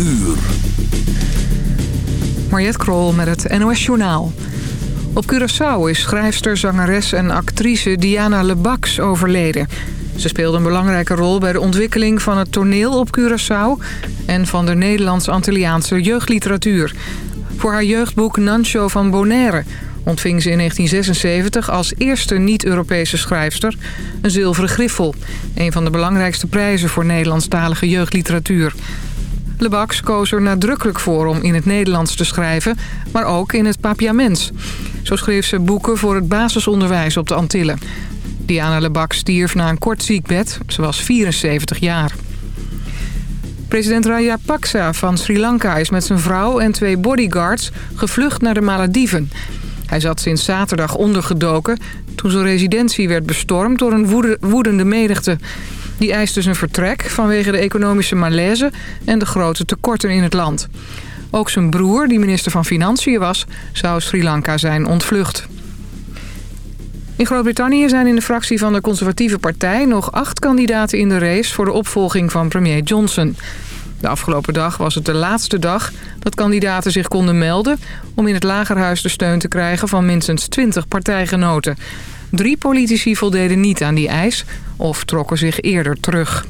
uur. Mariette Krol met het NOS Journaal. Op Curaçao is schrijfster, zangeres en actrice Diana Lebax overleden. Ze speelde een belangrijke rol bij de ontwikkeling van het toneel op Curaçao... en van de Nederlands-Antilliaanse jeugdliteratuur. Voor haar jeugdboek Nancho van Bonaire ontving ze in 1976 als eerste niet-Europese schrijfster een zilveren griffel. Een van de belangrijkste prijzen voor Nederlandstalige jeugdliteratuur. Lebax koos er nadrukkelijk voor om in het Nederlands te schrijven, maar ook in het Papiaments. Zo schreef ze boeken voor het basisonderwijs op de Antillen. Diana Lebax stierf na een kort ziekbed. Ze was 74 jaar. President Rajapaksa van Sri Lanka is met zijn vrouw en twee bodyguards gevlucht naar de Malediven. Hij zat sinds zaterdag ondergedoken toen zijn residentie werd bestormd door een woedende menigte. Die eiste zijn vertrek vanwege de economische malaise en de grote tekorten in het land. Ook zijn broer, die minister van Financiën was, zou Sri Lanka zijn ontvlucht. In Groot-Brittannië zijn in de fractie van de conservatieve partij... nog acht kandidaten in de race voor de opvolging van premier Johnson. De afgelopen dag was het de laatste dag dat kandidaten zich konden melden... om in het Lagerhuis de steun te krijgen van minstens 20 partijgenoten. Drie politici voldeden niet aan die eis of trokken zich eerder terug.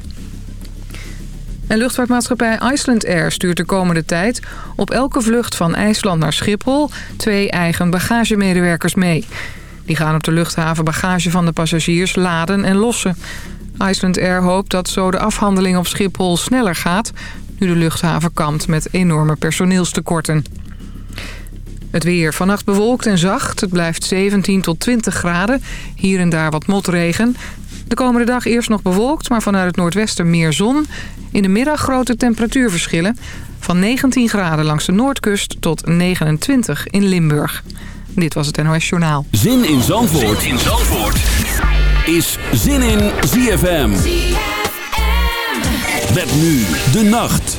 En luchtvaartmaatschappij Iceland Air stuurt de komende tijd... op elke vlucht van IJsland naar Schiphol twee eigen bagagemedewerkers mee. Die gaan op de luchthaven bagage van de passagiers laden en lossen. Iceland Air hoopt dat zo de afhandeling op Schiphol sneller gaat... nu de luchthaven kampt met enorme personeelstekorten. Het weer vannacht bewolkt en zacht. Het blijft 17 tot 20 graden. Hier en daar wat motregen. De komende dag eerst nog bewolkt, maar vanuit het noordwesten meer zon. In de middag grote temperatuurverschillen. Van 19 graden langs de noordkust tot 29 in Limburg. Dit was het NOS Journaal. Zin in Zandvoort, zin in Zandvoort. is Zin in ZFM. ZFM. Met nu de nacht.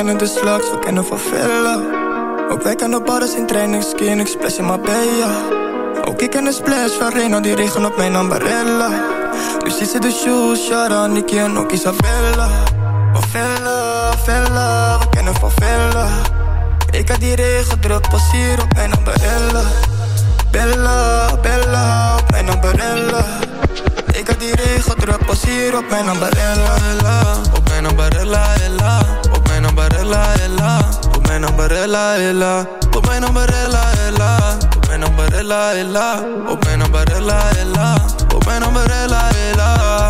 Kennen de slags, we kennen van vellen. Ook wij kennen bars in training, skiën, ik splash in Marbella. Ook ik ken de splash van Reno, die regen op mijn ambarella. Nu ziet ze de shoes, Shara, Nicky en ook Isabella. Van vellen, vellen, we kennen van vellen. Ik had die regen druk, pas hier op mijn ambarella. Bella, Bella, op mijn ambarella. Ik had die regen druk, pas hier op mijn ambarella. Op mijn ambarella, ella. Ambarella, ella. Op mijn ambarella, ella. Op mijn ambarella, ella. Op mijn ambarella, ella. Op mijn ambarella, ella. Op mijn umbrella, ella.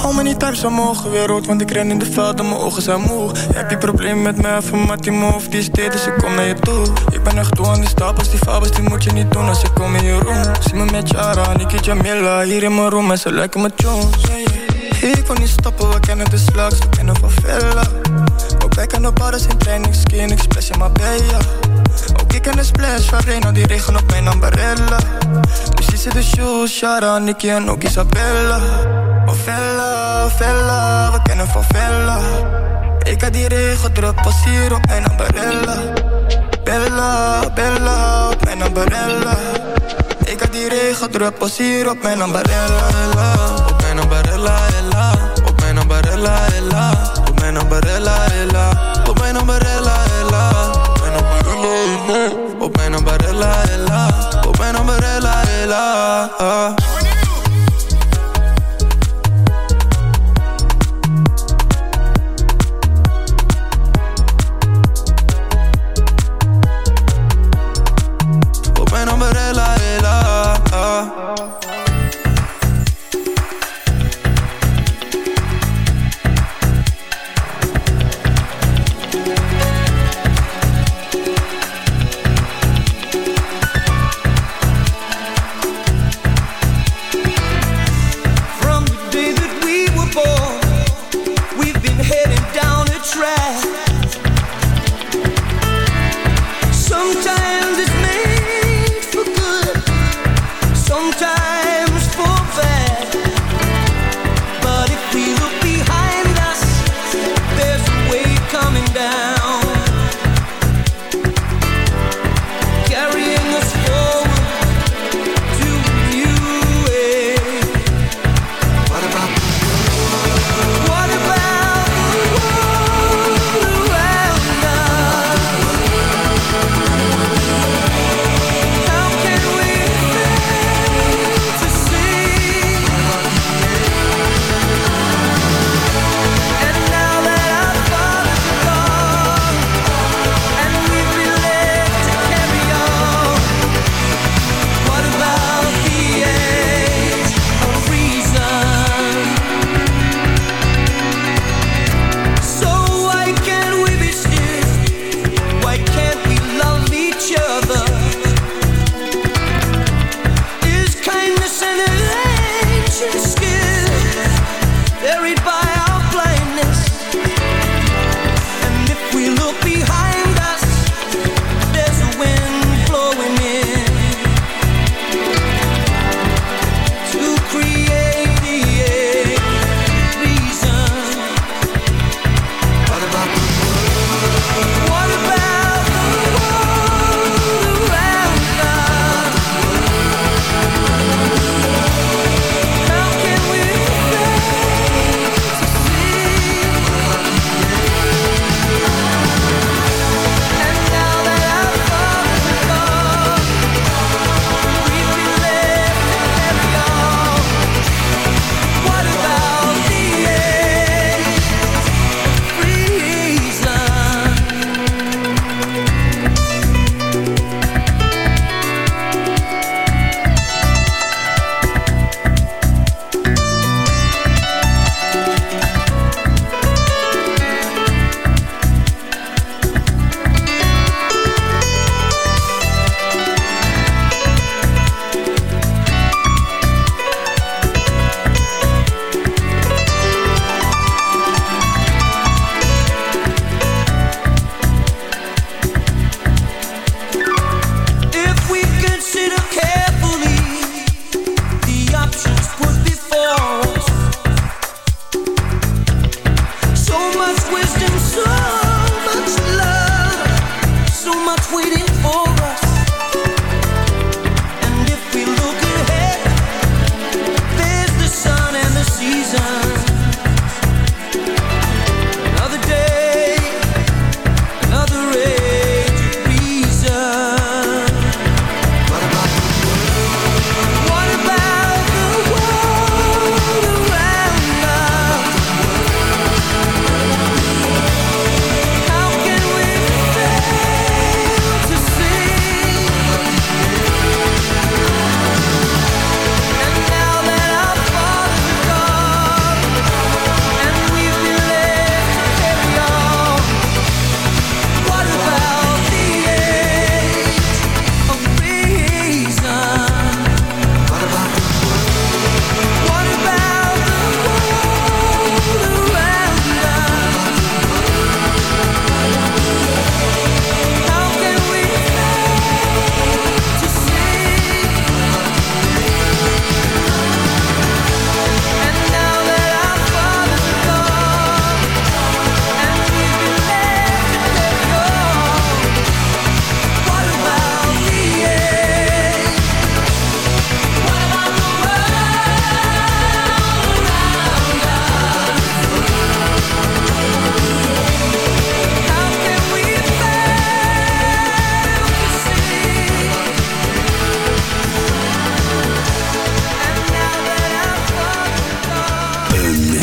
Hou me niet thuis, mogen weer rood, want ik ren in de velden, mijn ogen zijn moe. Heb je problemen met mij, van Mattie of die is dus ik kom naar je toe. Ik ben echt toe aan die stapels, die fabels, die moet je niet doen als ik kom in je room. Zie me met Jara, Niki Jamila, hier in mijn room en ze lijken me Jones. Ik kon niet stoppen, we kennen de slags, we kennen van Vella. Ook wij kennen padders in training, skin, ik splash in Marbella. Ook ik ken de splash van Reno, die regen op mijn ambarella. Ziet ze de shoes, Shara, Nicky en ook Isabella. Oh Vella, Vella, we kennen van Vella. Ik had die regen druk, pas hier op mijn ambarella. Bella, Bella, op mijn ambarella. Ik had die regen druk, pas hier op mijn ambarella. Op mijn ambarella, ella. Op mijn ambarella, ella. Op mijn ambarella, ella. Op mijn ambarella, ella. Op mijn ambarella, ella. Op mijn ambarella, ella. Op mijn ambarella, ella.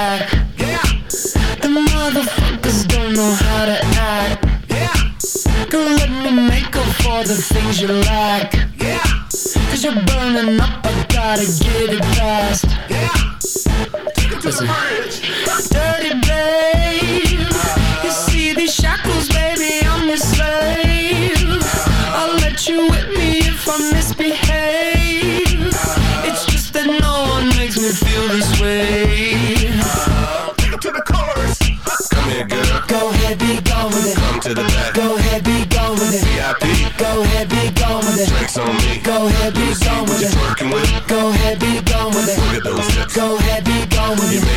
back. Yeah. The motherfuckers don't know how to act. Yeah. Girl, let me make up for the things you lack. Yeah. Cause you're burning up, I gotta get it fast. Yeah. Take it to the. Dirty babe. You see these shackles, baby, I'm your slave. I'll let you whip me if I misbehave.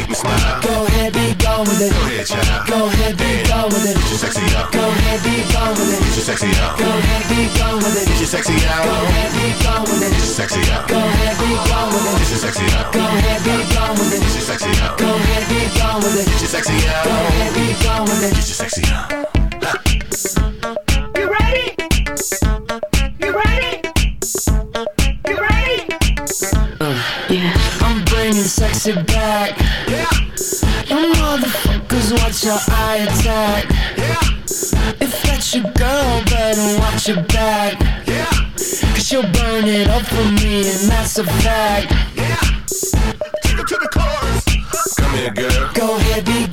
Make me smile. Go ahead, be gone with it. Go ahead, child. Go ahead, be gone with it. Get your sexy out. Go ahead, be gone with it. Get your sexy out. Go ahead, be gone with it. Get your sexy Go out. ahead, be gone with it. Get your sexy out. Go ahead, be gone with it. Get your sexy out. Go ahead, be gone with it. Get your sexy out. Go ahead, be gone with it. Get your sexy out. Go ahead, be gone with it. Get your sexy out. You ready? You ready? You ready? I'm bringing sexy back. Yeah. You motherfuckers, watch your eye attack. Yeah. If that's your girl, better watch your back. Yeah. Cause she'll burn it up for me, and that's a fact. Yeah. Take it to the chorus. Come here, girl. Go ahead, be gone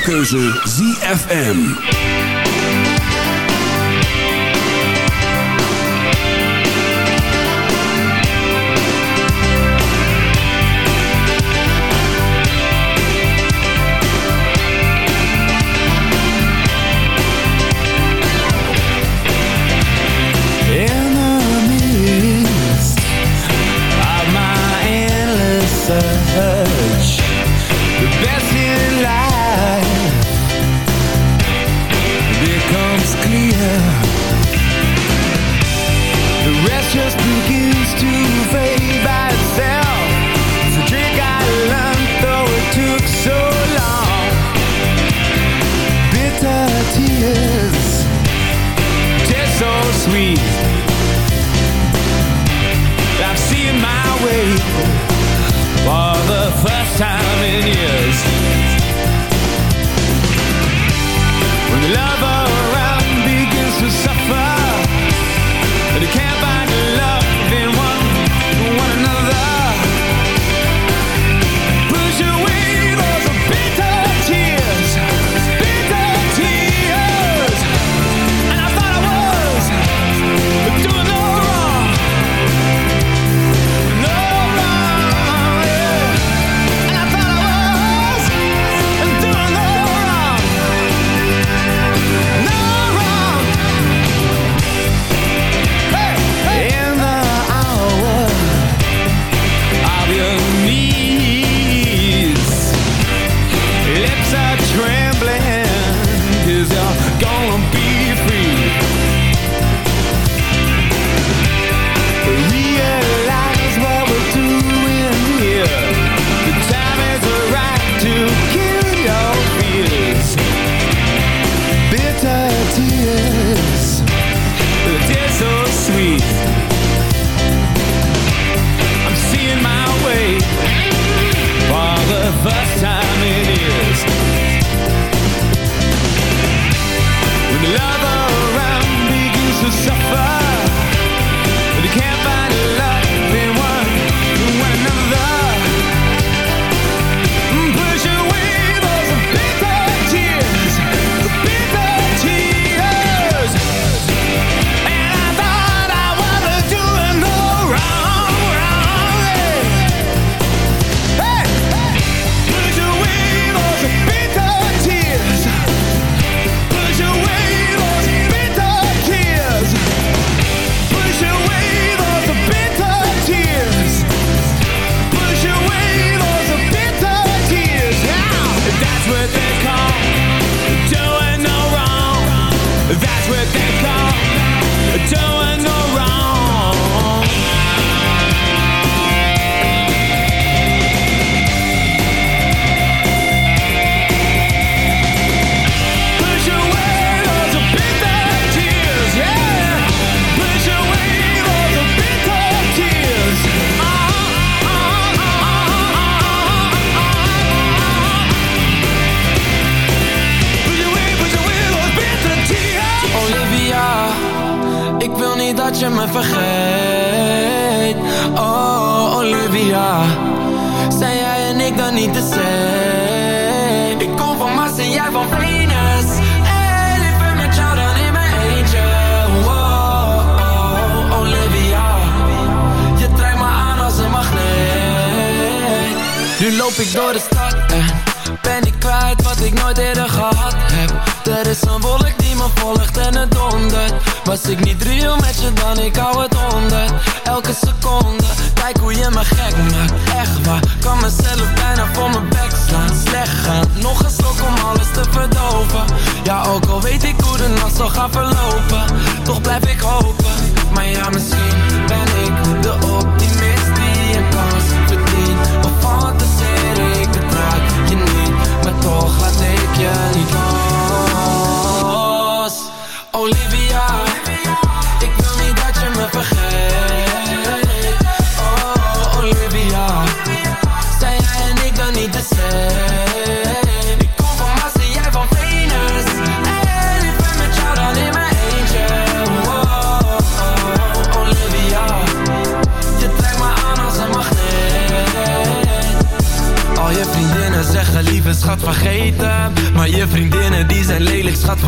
Jouw keuze ZFM.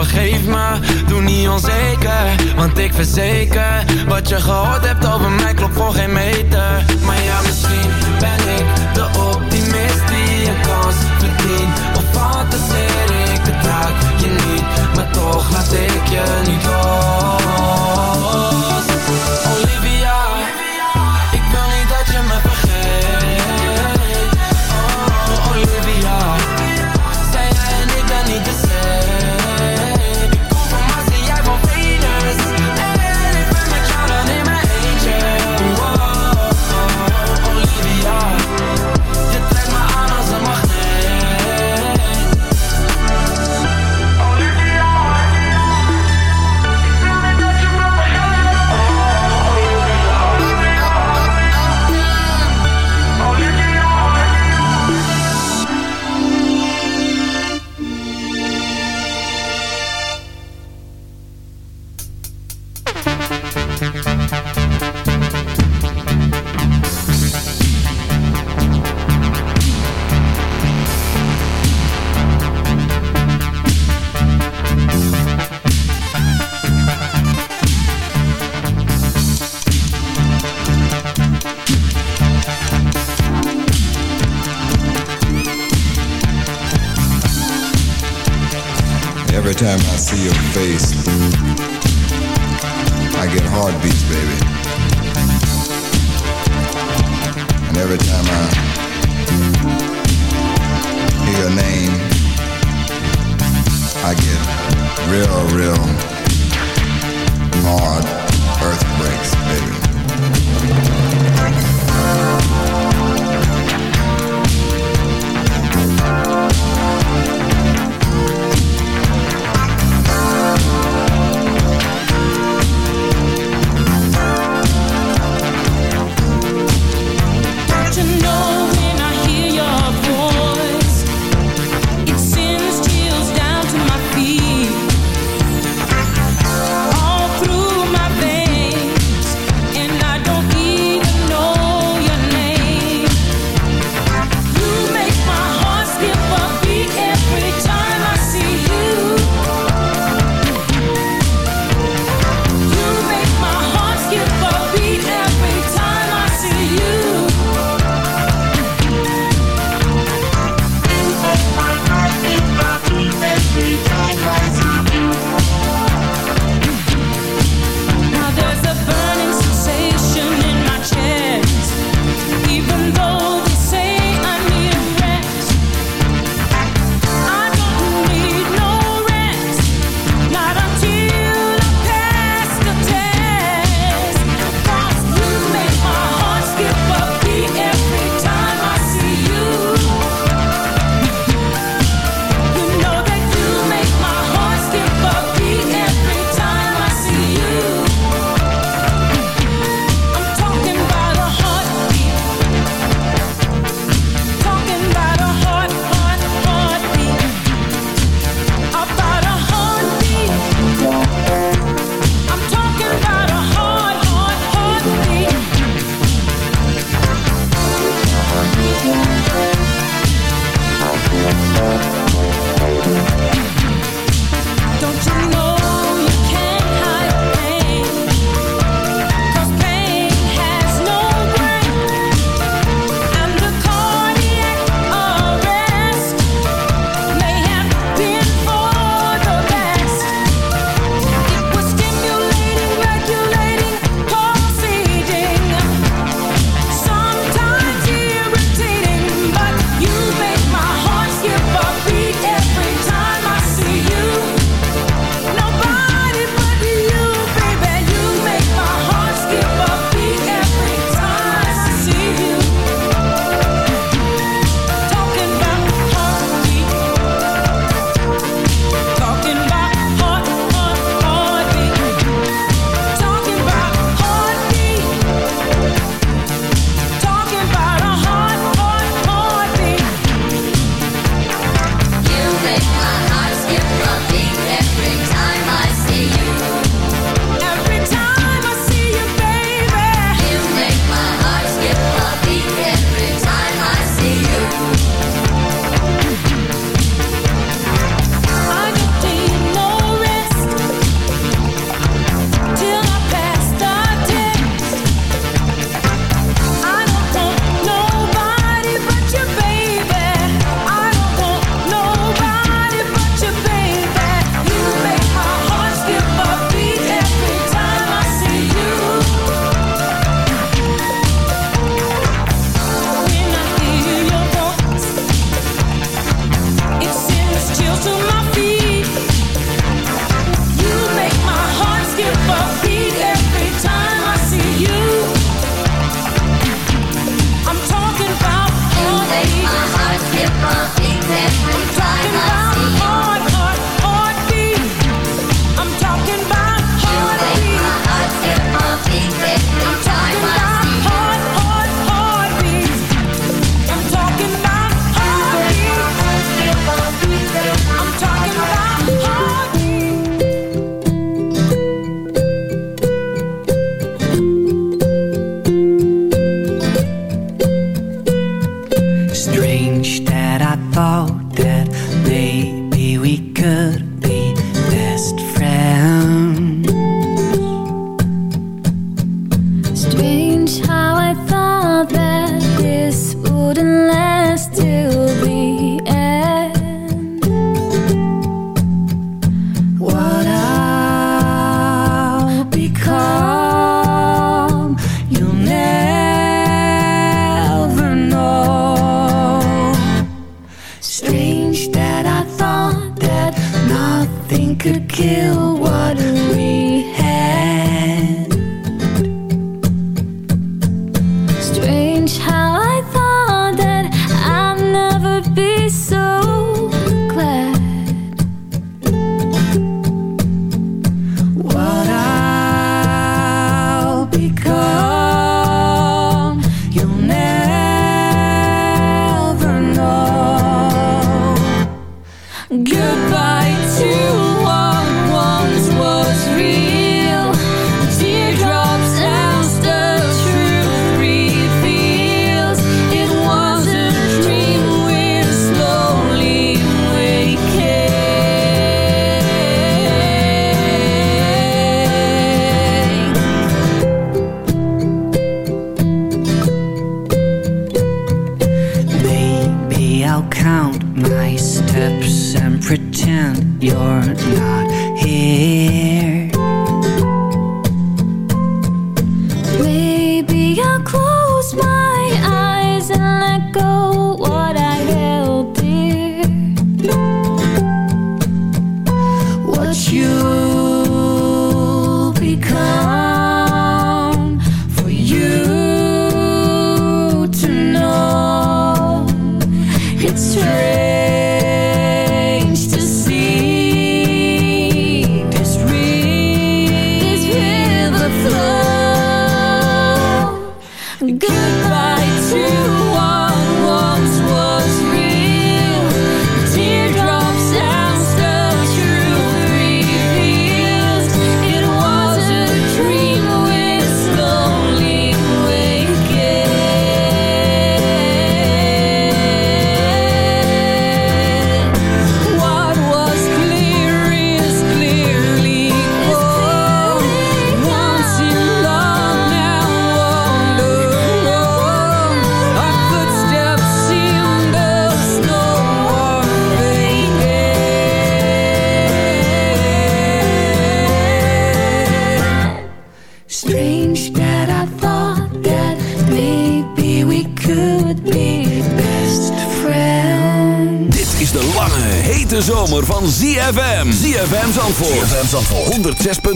vergeef me, doe niet onzeker Want ik verzeker, wat je gehoord hebt over mij klopt voor geen meter. Maar ja, misschien ben ik de optimist die een kans verdient. Of fantaseer ik, bedraag je niet Maar toch laat ik je niet los. time I see your face, I get heartbeats, baby. And every time I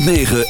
106.9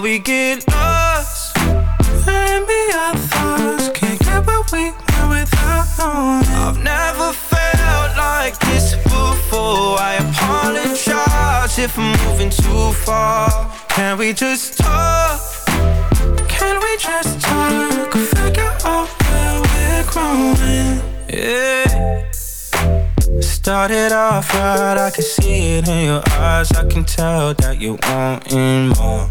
going we get lost. Maybe our thoughts can't get what we want without knowing. I've never felt like this before. I apologize if I'm moving too far. Can we just talk? Can we just talk? Figure out where we're growing. Yeah. Started off right, I can see it in your eyes. I can tell that you wanting more.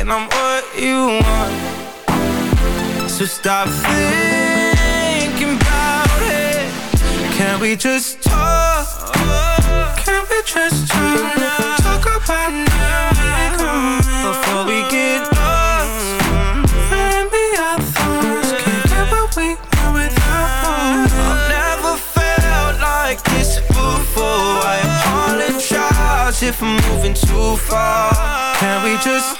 and I'm what you want. So stop thinking about it. Can we just talk? Can we just talk? Talk about now before we get lost. Maybe our thoughts can't get what we want without I've never felt like this before. I apologize if I'm moving too far. Can we just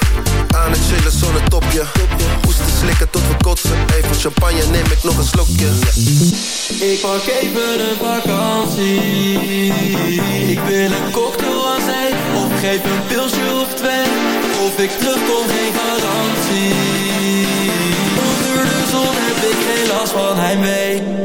pak even een vakantie. Ik wil een cocktail aan zee Of geef een pilsje of twee. Of ik terugkom geen garantie. Onder de zon heb ik geen last van heimwee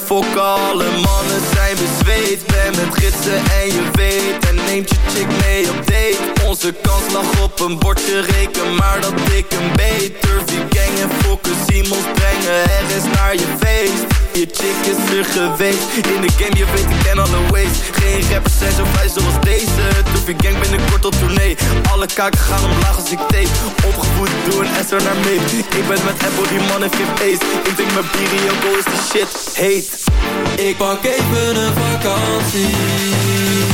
fokken, alle mannen zijn bezweet. Ben met gidsen en je weet. En neemt je chick mee op kans lag op een bordje reken Maar dat ik een beter gang en fokken, Simons brengen is naar je feest. Je chick is er geweest In de game, je weet ik ken alle ways. Geen rappers zijn zo vrij zoals deze. Toefie gang binnenkort op tournee. Alle kaken gaan omlaag als ik tape. Opgevoed door een SR naar mee Ik ben met Apple, die man heeft geen pace. Ik drink mijn bier Joko is die shit heet. Ik pak even een vakantie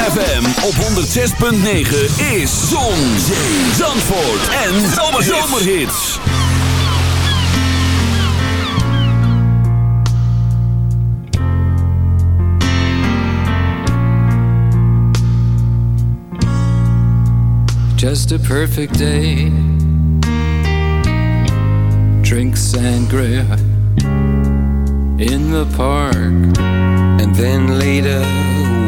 ZFM op 106.9 is Zon, Zee, Zandvoort en Zomerhits. Just a perfect day. Drink sangria in the park. And then later,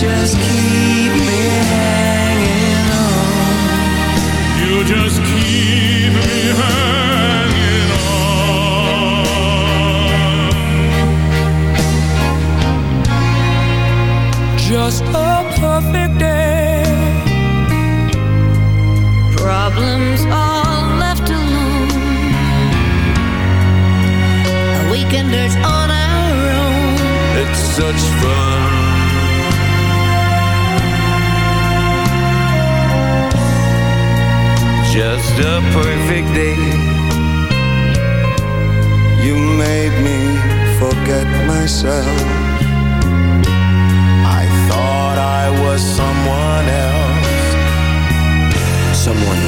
Just keep me hanging on. You just keep me hanging on. Just a perfect Problems all left alone. Weekenders on our own. It's such fun just a perfect day. You made me forget myself. I thought I was someone else, someone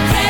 the pain.